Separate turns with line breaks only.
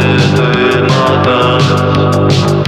Ты, ты, мотор